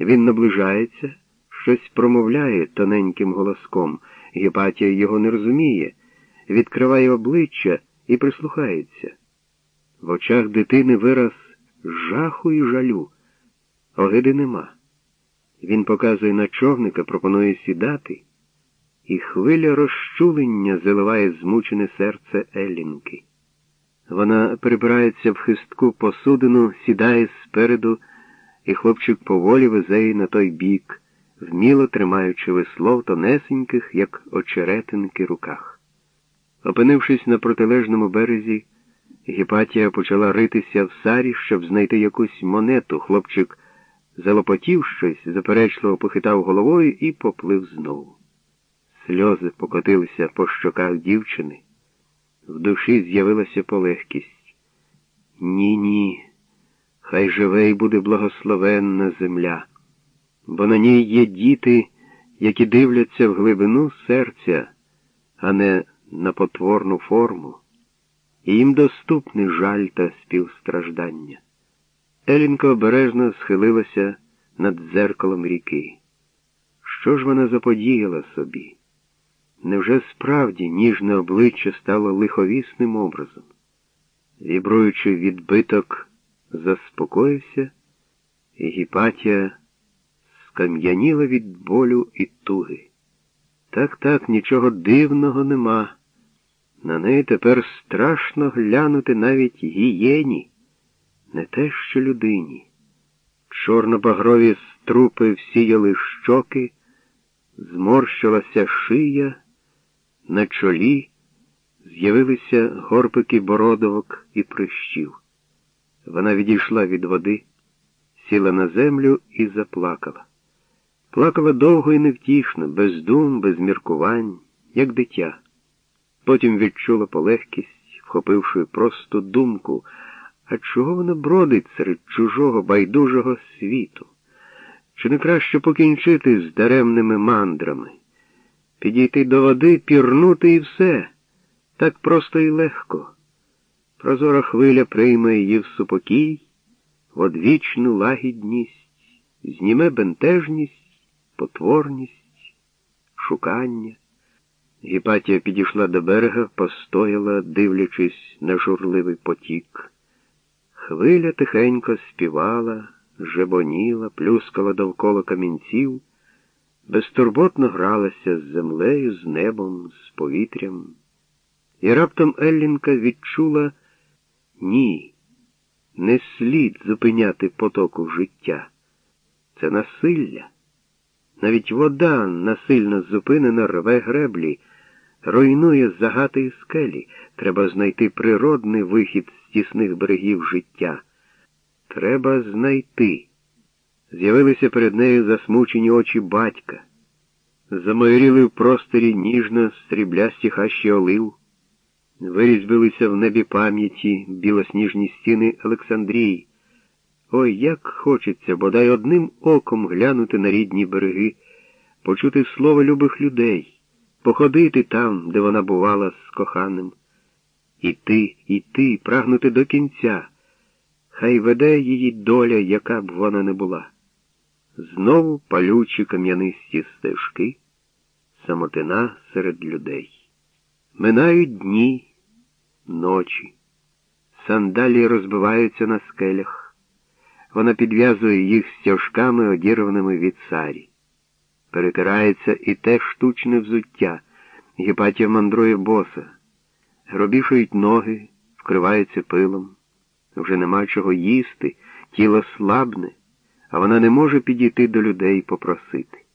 Він наближається, щось промовляє тоненьким голоском. Гепатія його не розуміє, відкриває обличчя і прислухається. В очах дитини вираз жаху і жалю. Огиди нема. Він показує на човника, пропонує сідати, і хвиля розчулення заливає змучене серце Еллінки. Вона прибирається в хистку посудину, сідає спереду, і хлопчик поволі везе її на той бік, вміло тримаючи весло в тонесеньких, як очеретинки, руках. Опинившись на протилежному березі, Гіпатія почала ритися в сарі, щоб знайти якусь монету. Хлопчик залопотів щось, заперечливо похитав головою і поплив знову. Сльози покотилися по щоках дівчини. В душі з'явилася полегкість. Ні, ні, хай живе й буде благословенна земля, бо на ній є діти, які дивляться в глибину серця, а не на потворну форму, і їм доступний жаль та співстраждання. Елінка обережно схилилася над дзеркалом ріки. Що ж вона заподіяла собі? Невже справді ніжне обличчя стало лиховісним образом? Вібруючи відбиток, заспокоївся, і Гіпатія скам'яніла від болю і туги. Так, так, нічого дивного нема. На неї тепер страшно глянути навіть гієні, не те, що людині. Чорнобагрові струпи всіяли щоки, зморщилася шия, на чолі з'явилися горбики бородовок і прищів. Вона відійшла від води, сіла на землю і заплакала. Плакала довго і невтішно, без дум, без міркувань, як дитя. Потім відчула полегкість, вхопивши просту думку, а чого вона бродить серед чужого байдужого світу? Чи не краще покінчити з даремними мандрами? Підійти до води, пірнути і все. Так просто і легко. Прозора хвиля прийме її в супокій, в одвічну лагідність, зніме бентежність, потворність, шукання. Гіпатія підійшла до берега, постояла, дивлячись на журливий потік. Хвиля тихенько співала, жебоніла, плюскала довкола камінців, безтурботно гралася з землею, з небом, з повітрям. І раптом Еллінка відчула ні, не слід зупиняти потоку життя. Це насилля. Навіть вода насильно зупинена рве греблі, руйнує загати і скелі. Треба знайти природний вихід з тісних берегів життя. Треба знайти. З'явилися перед нею засмучені очі батька. Замайоріли в просторі ніжно стріблясті хащі олив. Вирізбилися в небі пам'яті білосніжні стіни Олександрії. Ой, як хочеться бодай одним оком глянути на рідні береги, почути слово любих людей, походити там, де вона бувала з коханим. Іти, іти, прагнути до кінця. Хай веде її доля, яка б вона не була. Знову палючі кам'янисті стежки, самотина серед людей. Минають дні, ночі. Сандалі розбиваються на скелях. Вона підв'язує їх стяжками, одірваними від сарі. Перетирається і те штучне взуття. Гепатія мандрує боса. Гробішують ноги, вкриваються пилом. Вже нема чого їсти, тіло слабне, а вона не може підійти до людей попросити.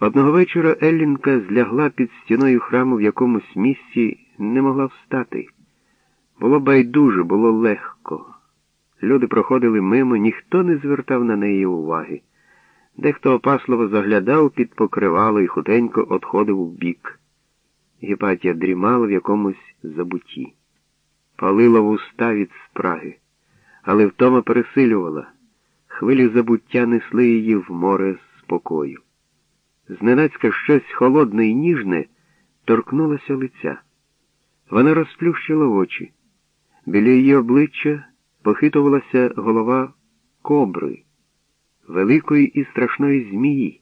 Одного вечора Еллінка злягла під стіною храму в якомусь місці, не могла встати. Було байдуже, було легко. Люди проходили мимо, ніхто не звертав на неї уваги. Дехто опасливо заглядав під покривало і хутенько отходив у бік. Гепатія дрімала в якомусь забутті. Палила вуста від спраги, але втома пересилювала. Хвилі забуття несли її в море спокою. Зненацька щось холодне і ніжне торкнулося лиця. Вона розплющила очі. Біля її обличчя похитувалася голова кобри. великої і страшної змії.